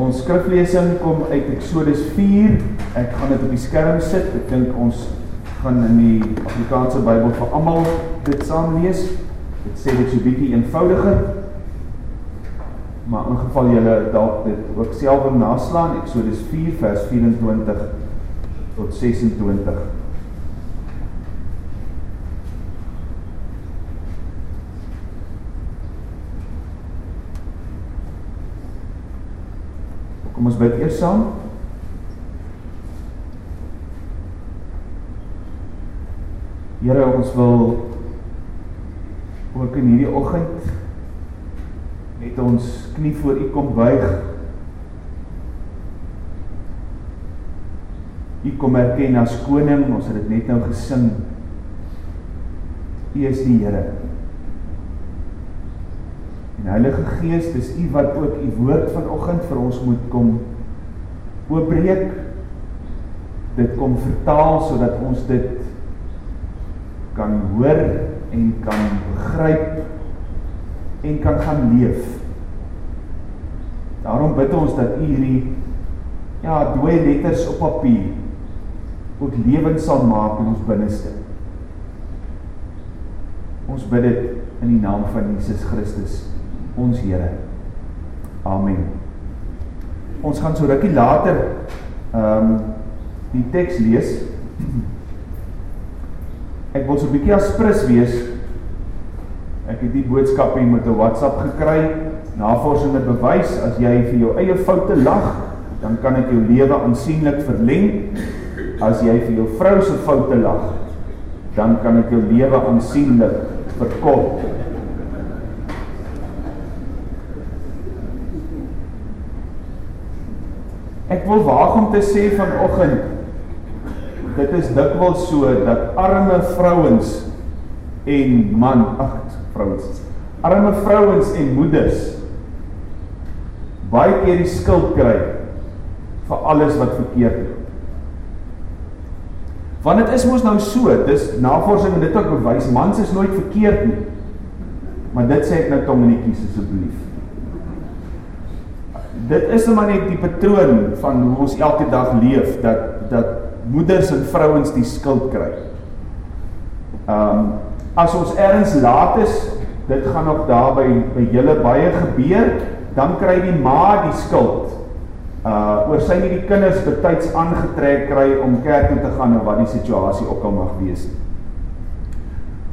Ons skriflesing kom uit Exodus 4. Ek gaan dit op die skerm sit. Ek dink ons gaan in die Afrikaanse Bybel vir almal dit saam lees. Dit sê dit so bietjie eenvoudiger. Maar in geval julle dalk dit ook self wil naslaan, Exodus 4 vers 24 tot 26. Kom ons bid eers saam. Here, ons wil ook in hierdie oggend net ons knie voor U kom buig. U kom erken as koning, ons het dit net nou gesing. U is die Here. En Heilige Gees, dis U wat ook U woord vanoggend vir ons moet kom oopbreek. Dit kom vertaal sodat ons dit kan hoor en kan begryp en kan gaan leef. Daarom bid ons dat U hierdie ja, dooie letters op papier ook lewend sal maak in ons binneste. Ons bid dit in die naam van Jesus Christus ons Here. Amen. Ons gaan so rukkie later ehm um, die teks lees. Ek wil so 'n bietjie aspris wees. Ek het die boodskap hier met 'n WhatsApp gekry. Navorsing het bewys as jy vir jou eie foute lag, dan kan dit jou lewe aansienlik verleng. As jy vir jou vrou se foute lag, dan kan dit jou lewe aansienlik verkort. Ek wil waag om te sê vanoggend dit is dikwels so dat arme vrouens en man, ag, vrouens. Arme vrouens en moeders baie keer die skuld kry vir alles wat verkeerd loop. Want dit is mos nou so, dis navorsing en dit ook bewys mans is nooit verkeerd nie. Maar dit sê ek nou tongenietjies asseblief dit is nou maar net die patroon van hoe ons elke dag leef dat dat moeders en vrouens die skuld kry. Um as ons ergens laat is, dit gaan nog daar by by julle baie gebeur, dan kry die ma die skuld. Uh oor sy nie die kinders betyds aangetrek kry om kerk toe te gaan of wat die situasie ook al mag wees.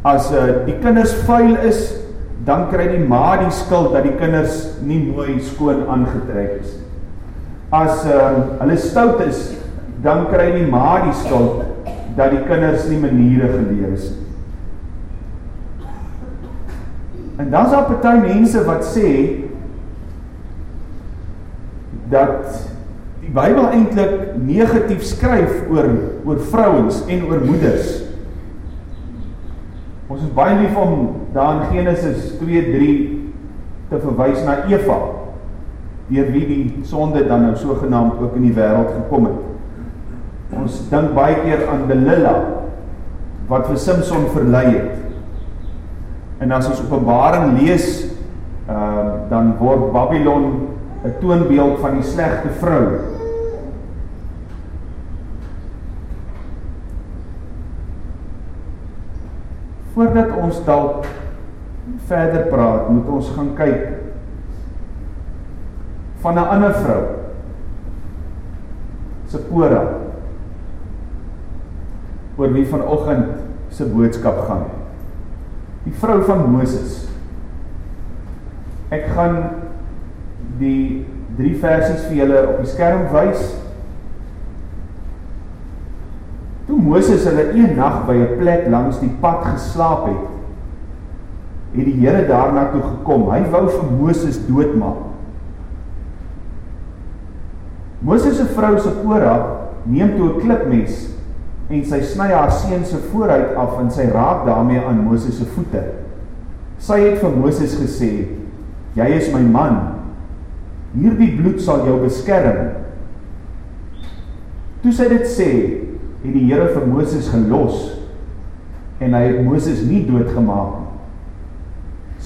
As uh die kinders vuil is, dan kry die ma die skuld dat die kinders nie mooi skoon aangetrek is. As ehm uh, hulle stout is, dan kry die ma die skuld dat die kinders nie maniere geleer is nie. En dan is daar party mense wat sê dat die Bybel eintlik negatief skryf oor oor vrouens en oor moeders. Ons is baie lief om daar in Genesis 2:3 te verwys na Eva deur wie die sonde dan nou sogenaamd ook in die wêreld gekom het. Ons dink baie keer aan Delilah wat vir Samson verlei het. En as ons Openbaring lees, uh dan word Babylon 'n toonbeeld van die slegte vrou voordat ons dalk verder praat, moet ons gaan kyk van 'n ander vrou. Sepora. oor wie vanoggend se boodskap gaan. Die vrou van Moses. Ek gaan die drie versies vir julle op die skerm wys. Toe Moses hulle een nag by 'n plek langs die pad geslaap het, het die Here daarna toe gekom. Hy wou vir Moses doodmaak. Moses se vrou Sipora neem toe 'n klipmes en sy sny haar seun se vooruit af en sy raak daarmee aan Moses se voete. Sy het vir Moses gesê: "Jy is my man. Hierdie bloed sal jou beskerm." Toe sy dit sê, het die Here vir Moses gelos en hy het Moses nie doodgemaak nie.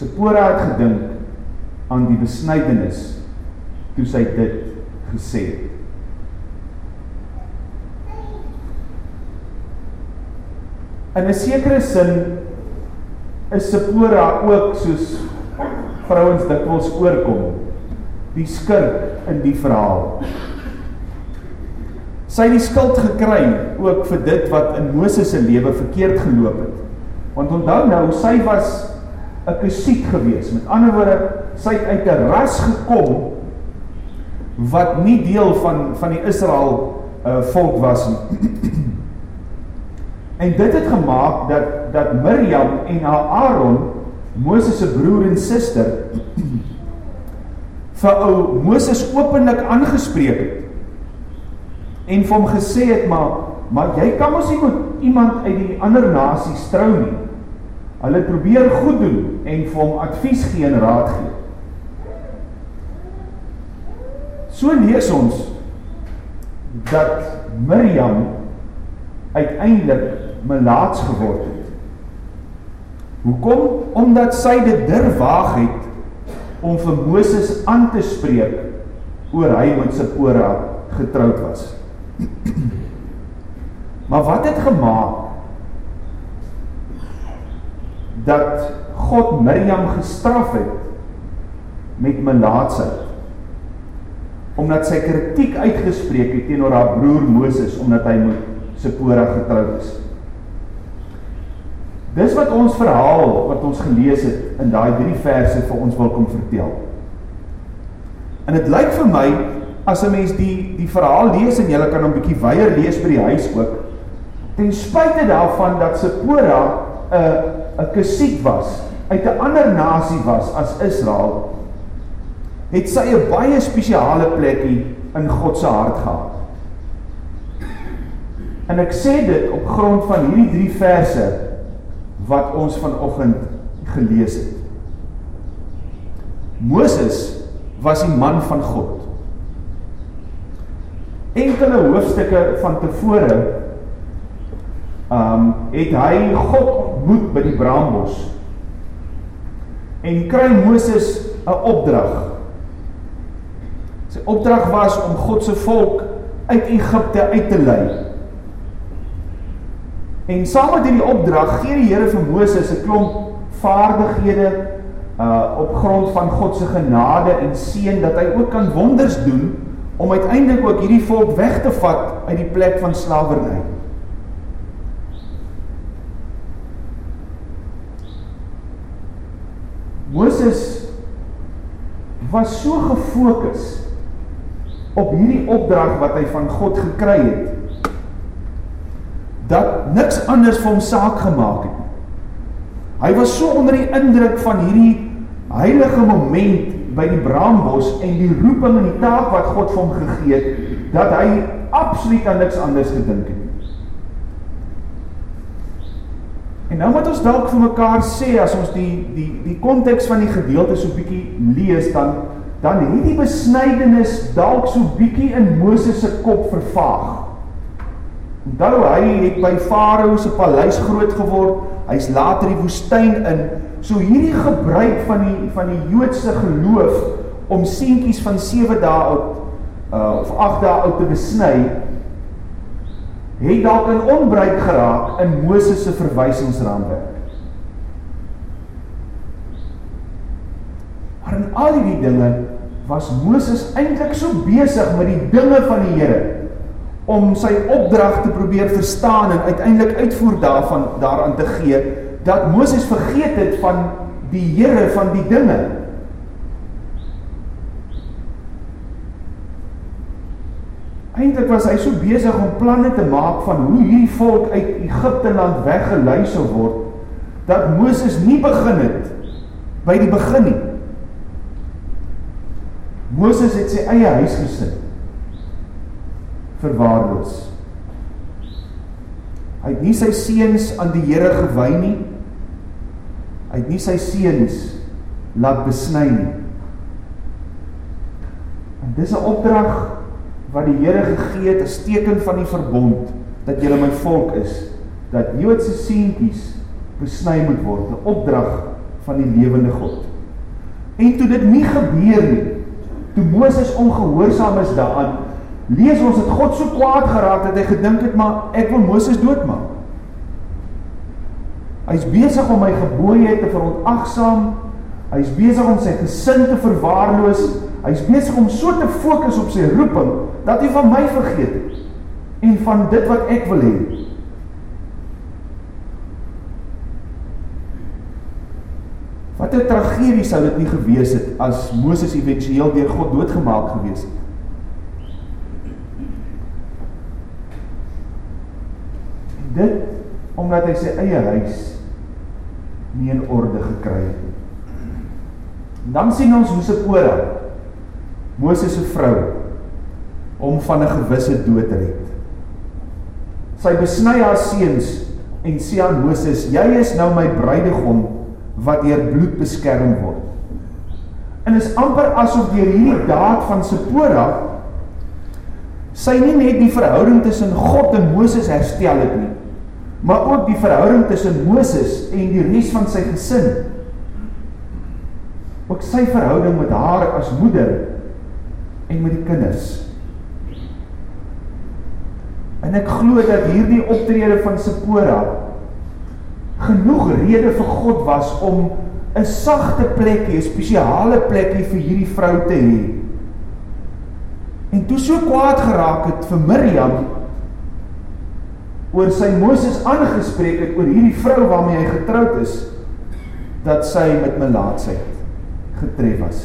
Sipora het gedink aan die besnydenis toe sy dit gesê het. In 'n sekere sin is Sipora ook soos vrouens dikwels oorkom, die skurk in die verhaal. Sy het die skuld gekry ook vir dit wat in Moses se lewe verkeerd geloop het. Want onthou nou, sy was 'n kusiet gewees. Met ander woorde, sy het uit 'n ras gekom wat nie deel van van die Israel uh, volk was nie. En dit het gemaak dat dat Miriam en haar Aaron, Moses se broer en suster, vir ou Moses openlik aangespreek het. En vir hom gesê het maar maar jy kan mos nie met iemand uit die ander nasies trou nie. Hulle probeer goed doen en vir hom advies gee en raad gee. So lees ons dat Miriam uiteindelik melaats geword het. Hoekom? Omdat sy dit durf waag het om vir Moses aan te spreek oor hy met Sipora getroud was. Maar wat het gemaak dat God Miriam gestraf het met melaatsheid? Omdat sy kritiek uitgespreek het teenoor haar broer Moses omdat hy met Sipora getroud is. Dis wat ons verhaal wat ons gelees het in daai drie verse vir ons wil kom vertel. En dit lyk vir my as 'n mens die die verhaal lees en jy kan hom bietjie weier lees by die huis ook. Ten spyte daarvan dat Sipora 'n 'n kusiet was, uit 'n ander nasie was as Israel, het sy 'n baie spesiale plekkie in God se hart gehad. En ek sê dit op grond van hierdie drie verse wat ons vanoggend gelees het. Moses was die man van God. Enkele hoofstukke van tevore um het hy God ontmoet by die braambos. En kry Moses 'n opdrag. Sy opdrag was om God se volk uit Egipte uit te lei. En saam met hierdie opdrag gee die Here vir Moses 'n klomp vaardighede uh op grond van God se genade en seën dat hy ook kan wonders doen om uiteindelik ook hierdie volk weg te vat uit die plek van slawerny. Moses was so gefokus op hierdie opdrag wat hy van God gekry het dat niks anders vir hom saak gemaak het. Hy was so onder die indruk van hierdie heilige moment by die braambos en die roeping en die taak wat God vir hom gegee het, dat hy absoluut aan niks anders gedink het. En nou moet ons dalk vir mekaar sê as ons die die die konteks van die gedeelte so bietjie lees dan dan hierdie besnydenis dalk so bietjie in Moses se kop vervaag. Onthou hy het by Farao se paleis groot geword. Hy's later die woestyn in. So hierdie gebruik van die van die Joodse geloof om seentjies van 7 dae oud uh, of 8 dae oud te besny het dalk in onbruik geraak in Moses se verwysingsraamwerk. Maar in al die dinge was Moses eintlik so besig met die dinge van die Here om sy opdrag te probeer verstaan en uiteindelik uitvoer daarvan daaraan te gee dat Moses vergeet het van die Here van die dinge. Eintlik was hy so besig om planne te maak van hoe hierdie volk uit Egipte land weggelei sou word dat Moses nie begin het by die begin nie. Moses het sy eie huis gesit verwaarloos. Hy het nie sy seuns aan die Here gewy nie. Hy het nie sy seuns laat besny nie. En dis 'n opdrag wat die Here gegee het as teken van die verbond dat julle my volk is, dat Joodse seentjies besny moet word, 'n opdrag van die lewende God. En toe dit nie gebeur nie, toe Moses ongehoorsaam is daaraan, lees ons het God so kwaad geraak dat hy gedink het maar ek wil Moses doodmaak. Hy's besig om my gebooie te verontagsaam. Hy's besig om sy gesin te verwaarloos. Hy's besig om so te fokus op sy roeping dat hy van my vergeet het en van dit wat ek wil hê. Wat 'n tragedie sou dit nie gewees het as Moses éventueel deur God doodgemaak gewees het. Dit omdat hy sy eie huis nie in orde gekry het. Dan sien ons hoe Sipora Moses se vrou om van 'n gewisse dood te red. Sy besny haar seuns en sê aan Moses: "Jy is nou my bruidegom wat deur bloed beskerm word." En is amper asof deur hierdie daad van Sipora sy nie net die verhouding tussen God en Moses herstel het nie, maar ook die verhouding tussen Moses en die res van sy gesin. Ook sy verhouding met haar as moeder en met die kinders. En ek glo dat hierdie optrede van Sipora genoeg rede vir God was om 'n sagte plekkie, 'n spesiale plekkie vir hierdie vrou te hê. En toe so kwaad geraak het vir Miriam oor sy Moses aangespreek het oor hierdie vrou waarmee hy getroud is dat sy met melaatsheid getref was.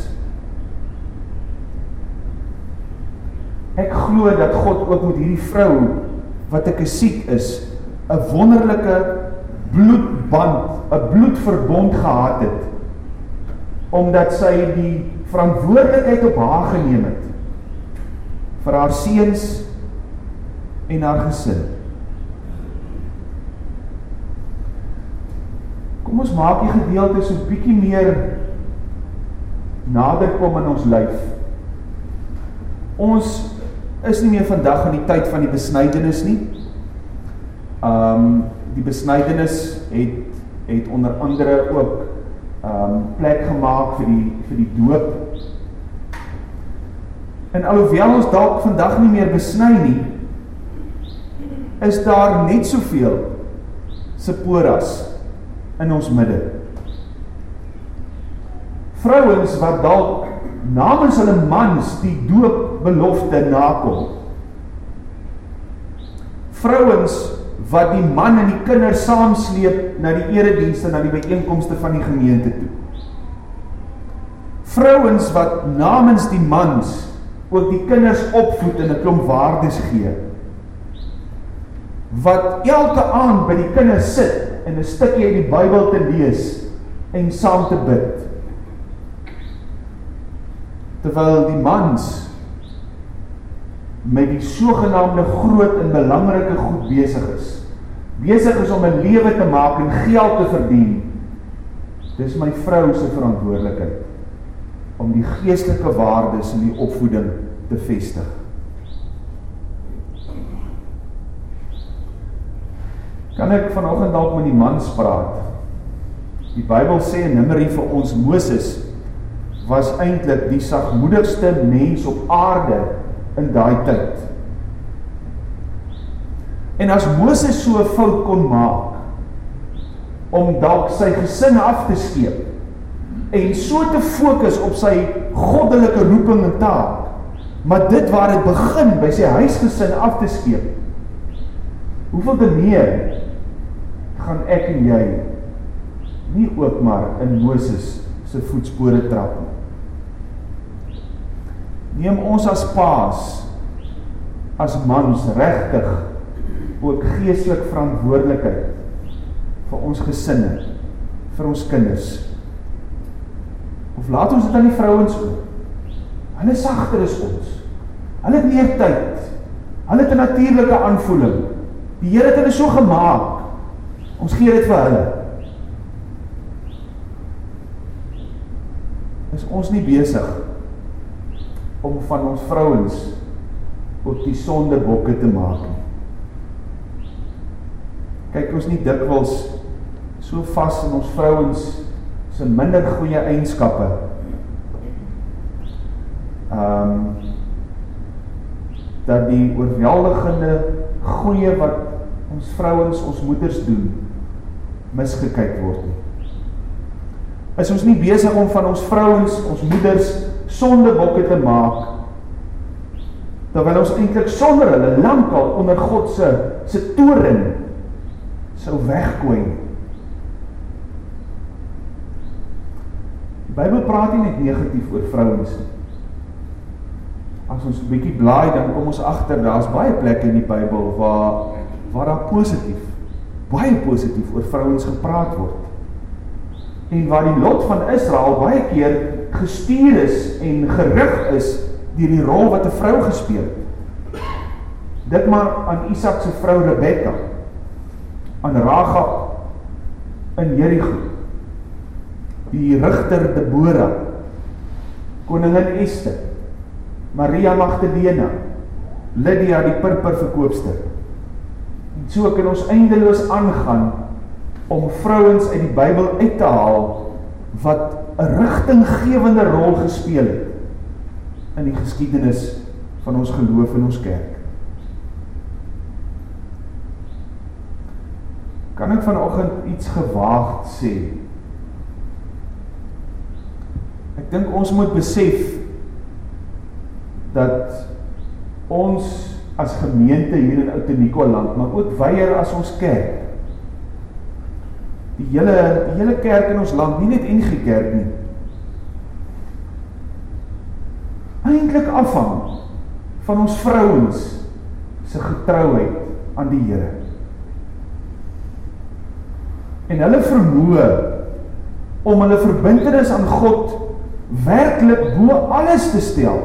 Ek glo dat God ook met hierdie vrou wat ek siek is, 'n wonderlike bloedband, 'n bloedverbond gehad het omdat sy die verantwoordelikheid op haar geneem het vir haar seuns en haar gesin. Kom ons maak die gedeelte so bietjie meer nader kom in ons lyf. Ons is nie meer vandag in die tyd van die besnydenis nie. Um die besnydenis het het onder andere ook um plek gemaak vir die vir die doop. En alhoewel ons dalk vandag nie meer besny nie, is daar net soveel seporas in ons midde. Vrouens wat dalk namens hulle mans die doop belofte nakom. Vrouens wat die man en die kinders saamsleep na die eredienste na die byeenkomste van die gemeente toe. Vrouens wat namens die mans ook die kinders opvoed en 'n klomp waardes gee. Wat elke aand by die kinders sit en 'n stukkie uit die Bybel te lees en saam te bid. Terwyl die mans met die sogenaamde groot en belangrike goed besig is. Besig is om 'n lewe te maak en geld te verdien. Dis my vrou se verantwoordelikheid om die geestelike waardes in die opvoeding te vestig. Kan ek vanoggend dalk met die mans praat? Die Bybel sê in Numeri vir ons Moses was eintlik die sagmoedigste mens op aarde in daai tyd. En as Moses so 'n fout kon maak om dalk sy gesin af te skeep en so te fokus op sy goddelike roeping en taak, maar dit waar dit begin by sy huisgesin af te skeep. Hoeveel te meer gaan ek en jy nie ook maar in Moses se voetspore trap nie. Neem ons as paas as mans regtig ook geestelik verantwoordelikheid vir ons gesinne, vir ons kinders. Of laat ons dit aan die vrouens oor. Hulle sagter is ons. Hulle het meer tyd. Hulle het 'n natuurlike aanvoeling. Die Here het hulle so gemaak Ons gee dit vir hulle. Is ons nie besig om van ons vrouens op die sondebokke te maak nie. Kyk ons nie dikwels so vas in ons vrouens se minder goeie eienskappe ehm um, dat die oorweldigende goeie wat ons vrouens, ons moeders doen, misgekyk word nie. Is ons nie besig om van ons vrouens, ons moeders sondebokke te maak terwyl ons eintlik sonder hulle lankal onder God se se toren sou weggooi. Die Bybel praat nie net negatief oor vrouens nie. As ons 'n bietjie blaai dan kom ons agter daar's baie plekke in die Bybel waar waar daar positief baie positief oor vrouens gepraat word. En waar die lot van Israel baie keer gestuur is en gerig is deur die rol wat 'n vrou gespeel het. Dit maar aan Isak se vrou Rebekka, aan Ragab in Jerigo, die rigter Debora, koningin Ester, Maria Magdalena, Lydia die purperverkoopster. En so kan ons eindeloos aangaan om vrouens uit die Bybel uit te haal wat 'n rigtinggewende rol gespeel het in die geskiedenis van ons geloof in ons kerk. Kan ek vanoggend iets gewaagd sê? Ek dink ons moet besef dat ons as gemeente hier in Oudtshoorn land, maar ook weier as ons kerk. Die hele die hele kerk in ons land, nie net NG Kerk nie, eintlik afhang van ons vrouens se getrouheid aan die Here. En hulle vermoë om hulle verbintenis aan God werklik bo alles te stel.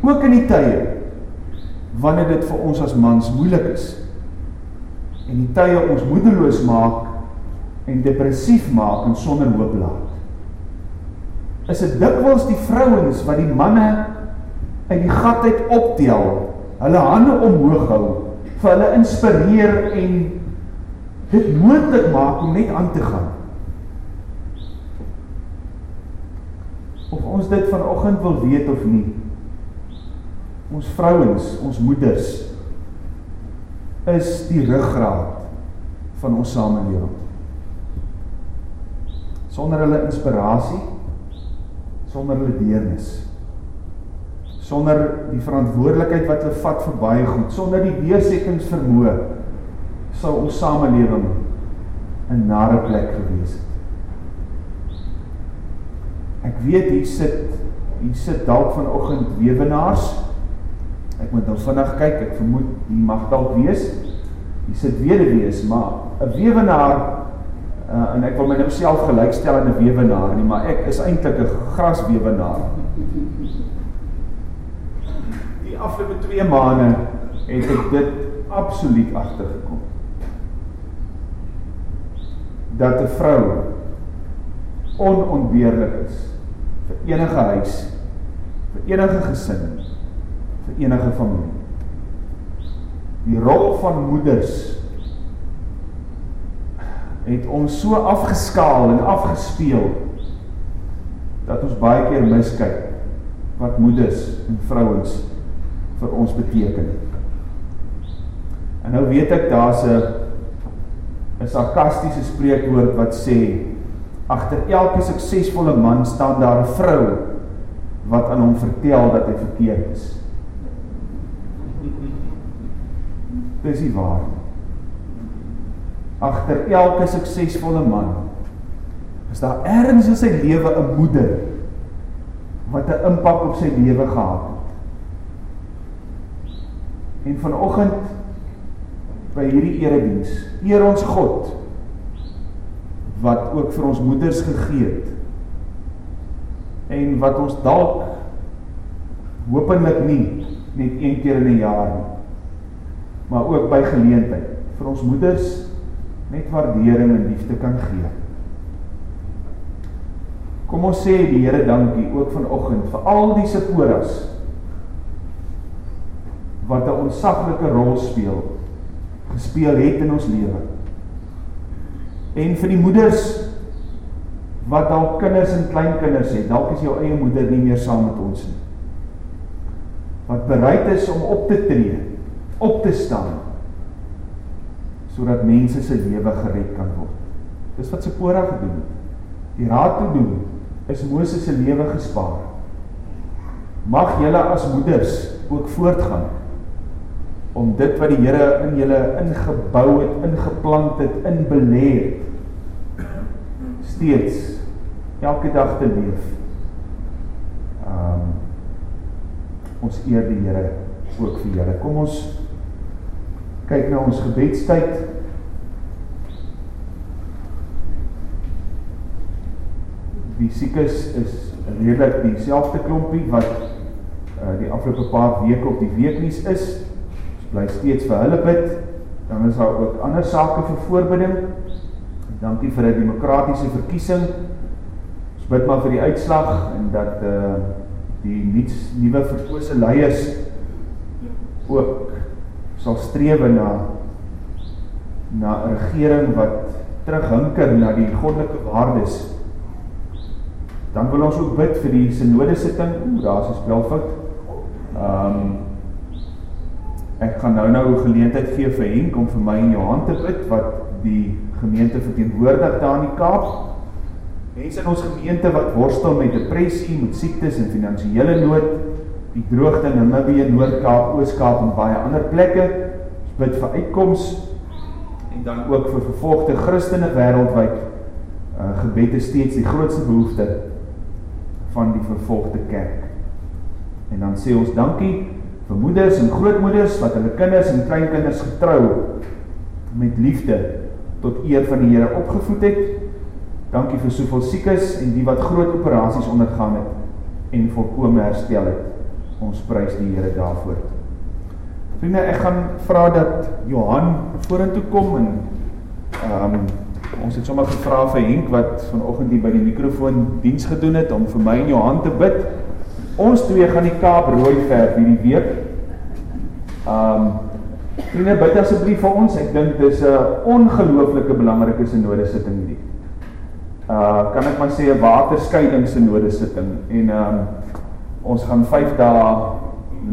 Ook in die tye wanneer dit vir ons as mans moeilik is en die tye ons moedeloos maak en depressief maak en sonder hoop laat is dit dikwels die vrouens wat die manne uit die gat uit optel, hulle hande omhoog hou, vir hulle inspireer en dit moontlik maak om net aan te gaan. Of ons dit vanoggend wil weet of nie. Ons vrouens, ons moeders is die ruggraat van ons samelewing. Sonder hulle inspirasie sonder hulle deernis sonder die verantwoordelikheid wat hulle vat vir baie goed sonder die deursettingsvermoë sou ons samelewing 'n nare plek gewees het ek weet hier sit hier sit dalk vanoggend weewenaars ek moet nou vinnig kyk ek vermoed hier mag dalk wees hier sit weduwees maar 'n weewenaar Uh, en ek wil my nou self gelykstel aan 'n weewenaar nie, maar ek is eintlik 'n grasweewenaar. Die afgelope 2 maande het ek dit absoluut agtergekom. Dat 'n vrou onontbeerlik is vir enige huis, vir enige gesin, vir enige familie. Die rol van moeders het ons so afgeskaal en afgespeel dat ons baie keer miskyk wat moeders en vrouens vir ons beteken. En nou weet ek daar's 'n 'n sarkastiese spreekwoord wat sê agter elke suksesvolle man staan daar 'n vrou wat aan hom vertel dat hy verkeerd is. Dis nie waar nie agter elke suksesvolle man is daar ergens in sy lewe 'n moeder wat 'n impak op sy lewe gehad het. En vanoggend by hierdie erediens eer ons God wat ook vir ons moeders gegee het en wat ons dalk hopelik nie net een keer in 'n jaar nie maar ook by geleentheid vir ons moeders net waardering en liefde kan gee. Kom ons sê die Here dankie ook vanoggend vir al die seporas wat 'n onsaglike rol speel gespeel het in ons lewe. En vir die moeders wat dalk kinders en kleinkinders het, dalk is jou eie moeder nie meer saam met ons nie. Wat bereid is om op te tree, op te staan sodat mense se lewe gered kan word. Dis wat Sipora gedoen het. Die raad toe doen is Moses se lewe gespaar. Mag julle as moeders ook voortgaan om dit wat die Here in julle ingebou het, ingeplant het, inbelê het steeds elke dag te leef. Um ons eer die Here ook vir julle. Kom ons kyk na ons gebedstyd. Die siekes is redelik dieselfde klompie wat uh, die afgelope paar weke op die weeknuus is. Ons bly steeds vir hulle bid. Dan is daar ook ander sake vir voorbidding. Dankie vir 'n demokratiese verkiesing. Ons bid maar vir die uitslag en dat uh die nuwe verkose leiers ook sal strewe na na 'n regering wat terughinker na die goddelike waardes. Dan wil ons ook bid vir die sinode sitting. Ooh, daar's 'n spelfout. Ehm um, ek gaan nou nou 'n geleentheid gee vir Henk om vir my en Johan te bid wat die gemeente verteenwoordig daar in die Kaap. Mense in ons gemeente wat worstel met depressie, met siektes en finansiële nood die droogte in Namibië, Noord-Kaap, Oos-Kaap en baie ander plekke. Ons bid vir uitkoms en dan ook vir vervolgde Christene wêreldwyd. Uh gebed is steeds die grootste behoefte van die vervolgde kerk. En dan sê ons dankie vir moeders en grootmoeders wat hulle kinders en kleinkinders getrou met liefde tot eer van die Here opgevoed het. Dankie vir soveel siekes en die wat groot operasies ondergaan het en volkome herstel het. Ons prys die Here daarvoor. Vriende, ek gaan vra dat Johan vorentoe kom en ehm um, ons het sommer gevra vir Henk wat vanoggend hier by die mikrofoon diens gedoen het om vir my en Johan te bid. Ons twee gaan die Kaap rooi verf hierdie week. Ehm um, vriende, bid asseblief vir ons. Ek dink dis 'n ongelooflike belangrike sinode sitting hierdie. Uh kan ek maar sê 'n waterskeiding sinode sitting en ehm um, ons gaan 5 dae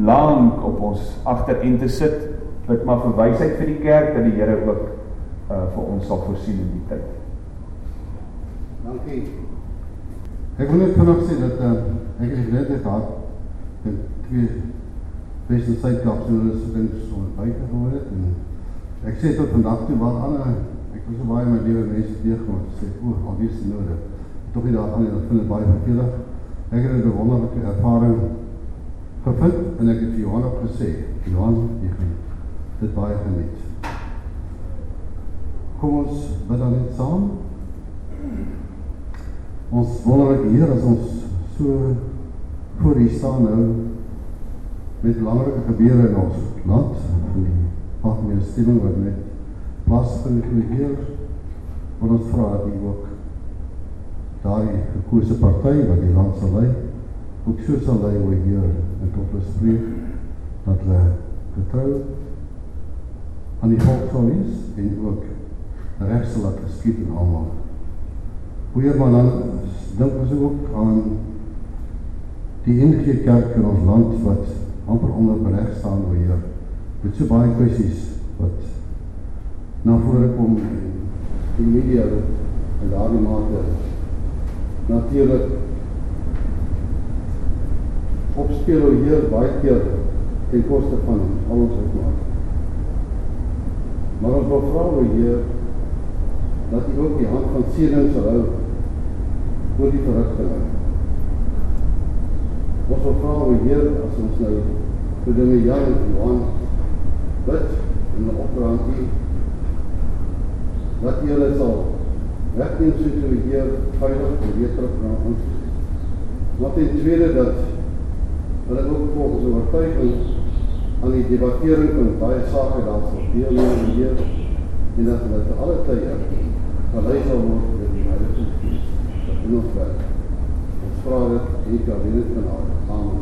lank op ons agterente sit bid maar vir wysheid vir die kerk dat die Here ook uh, vir ons sal voorsien in die tyd. Dankie. Ek wil net vanaand sê dat uh, ek het net gehad dat twee beste Suid-Kaap se studente so buite gehoor het en ek sê tot vandag toe wat ander ek was so baie my lewe mense het sê o, al die se nodig. Tog nie daar aan nie, dat vind ek baie verkeerd. Ek het 'n wonderlike ervaring gevind en ek het vir Johan gesê, Johan, jy gaan dit baie geniet. Kom ons bid dan net saam. Ons wonderlike Heer, as ons so voor U staan nou met belangrike gebeure in ons land, in die algemene stemming wat net plaasvind, Heer, wat ons vra dat U ook daardie gekose party wat die land sal lei, ook so sal lei oor Heer en tot hulle spreek dat hulle getrou aan die volk sal wees en ook reg sal laat geskied in almal. Heer, maar dan dink ons ook aan die enige kerk in ons land wat amper onder bereg staan oor Heer. Met so baie kwessies wat na vore kom in die media en daardie mate natuurlik opspeel hoe Heer baie keer ten koste van al ons uitmaak. Maar ons wil vra hoe Heer dat U ook die hand van seëning sal hou oor die verrigtinge. Ons wil vra hoe Heer as ons nou vir dinge Jan en Johan bid en opdraand U dat U hulle sal wegneem soos hoe Heer veilig en weer terug na ons. Wat in tweede dat hulle ook volgens oortuiging aan die debattering van baie sake daar sal deelneem en Heer en dat hulle te alle tye gelei sal word deur die Heilige Gees wat in ons werk. Ons vra dit hier kan wees van Amen.